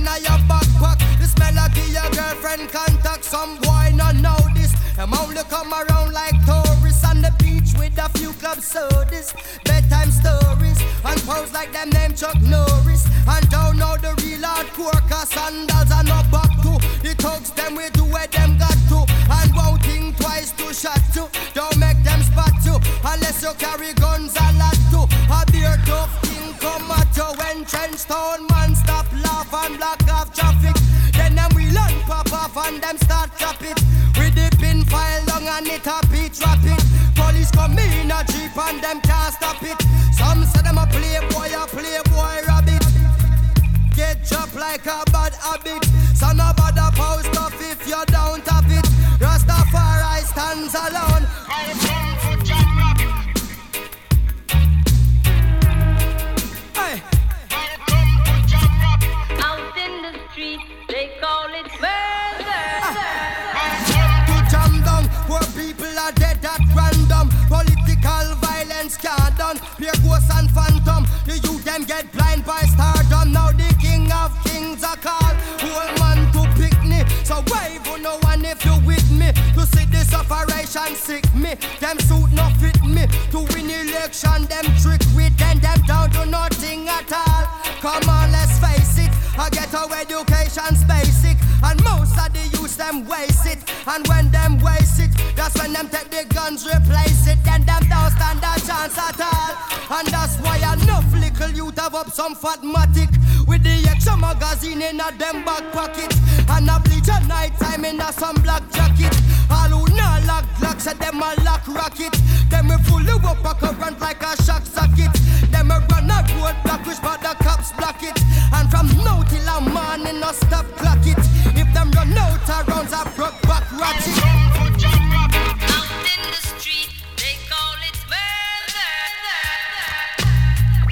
in your backpack. the smell of your girlfriend contact. Some boy not know this. Them only come around like tourists on the beach with a few club sodas, bedtime stories, and pose like them name Chuck Norris. And don't know the real hardcore cause sandals are no back to. The thugs them we do where them got to, and won't think twice to shot to. Don't make them spot you unless you carry guns a lot to. A beer tough thing come at you when trench town and block off traffic. Then them we learn pop off and them start chop it. With the pin file long and it a beat rapid. Police come in a jeep and them can't stop it. Some say them a playboy, a playboy rabbit. Get chopped like a bad habit. So no bother post off if you don't have it. Rastafari stands alone. Done. Pure ghosts and phantom. The youth them get blind by stardom. Now the king of kings are called. Whole man to pick me. So wave on no one if you with me. To see this operation sick me. Them suit not fit me. To win election, them trick with them. Them down to nothing at all. Come on, let's face it. I get our education's basic. And most of the youth them waste it. And when them waste it, youth have up some fatmatic. With the extra magazine in a them back pocket. And a bleach at night time in a some black jacket. All who not lock glocks at them a lock rocket. Them we fully up a current like a shock socket. Them a run a road block which but the cops block it. And from now till a